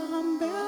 I'm better.